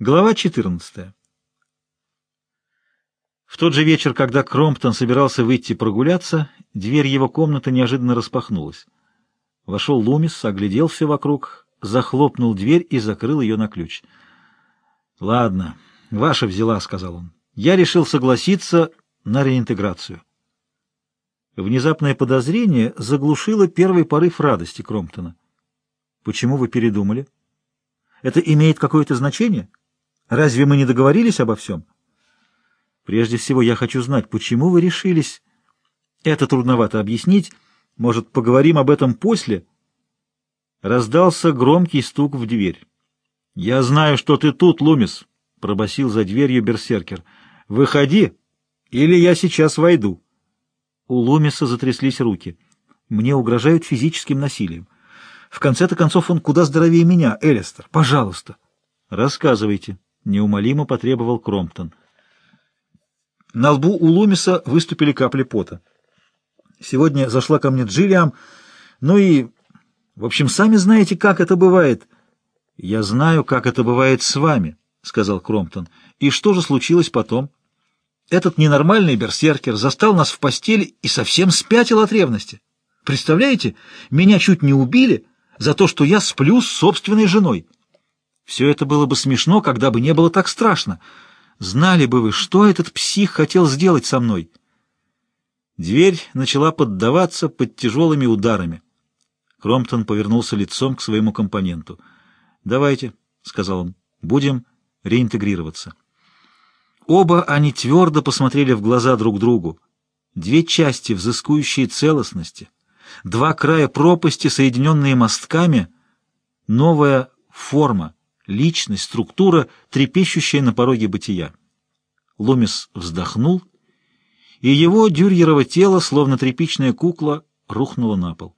Глава 14. В тот же вечер, когда Кромптон собирался выйти прогуляться, дверь его комнаты неожиданно распахнулась. Вошел Лумис, оглядел все вокруг, захлопнул дверь и закрыл ее на ключ. — Ладно, ваша взяла, — сказал он. — Я решил согласиться на реинтеграцию. Внезапное подозрение заглушило первый порыв радости Кромптона. — Почему вы передумали? Это имеет какое-то значение? — Разве мы не договорились обо всем? Прежде всего, я хочу знать, почему вы решились... Это трудновато объяснить. Может, поговорим об этом после? Раздался громкий стук в дверь. — Я знаю, что ты тут, Лумис, — пробасил за дверью берсеркер. — Выходи, или я сейчас войду. У Лумиса затряслись руки. Мне угрожают физическим насилием. В конце-то концов он куда здоровее меня, Элистер. Пожалуйста. — Рассказывайте, — неумолимо потребовал Кромптон. На лбу у Лумиса выступили капли пота. Сегодня зашла ко мне Джиллиам, ну и... В общем, сами знаете, как это бывает. — Я знаю, как это бывает с вами, — сказал Кромптон. — И что же случилось потом? Этот ненормальный берсеркер застал нас в постели и совсем спятил от ревности. Представляете, меня чуть не убили за то, что я сплю с собственной женой. Все это было бы смешно, когда бы не было так страшно. Знали бы вы, что этот псих хотел сделать со мной. Дверь начала поддаваться под тяжелыми ударами. Кромптон повернулся лицом к своему компоненту. «Давайте», — сказал он, — «будем реинтегрироваться». Оба они твердо посмотрели в глаза друг другу. Две части, взыскующие целостности, два края пропасти, соединенные мостками, новая форма — личность, структура, трепещущая на пороге бытия. Лумис вздохнул, и его дюрьерово тело, словно тряпичная кукла, рухнуло на пол.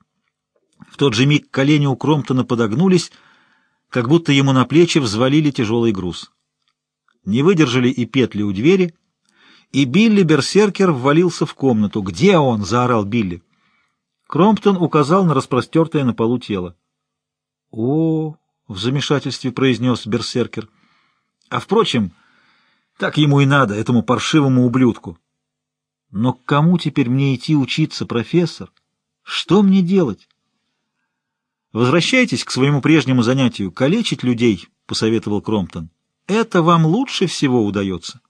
В тот же миг колени у Кромптона подогнулись, как будто ему на плечи взвалили тяжелый груз. Не выдержали и петли у двери, и Билли Берсеркер ввалился в комнату. «Где он?» — заорал Билли. Кромптон указал на распростертое на полу тело. «О, — в замешательстве произнес берсеркер. — А, впрочем, так ему и надо, этому паршивому ублюдку. Но к кому теперь мне идти учиться, профессор? Что мне делать? — Возвращайтесь к своему прежнему занятию — калечить людей, — посоветовал Кромптон. — Это вам лучше всего удается.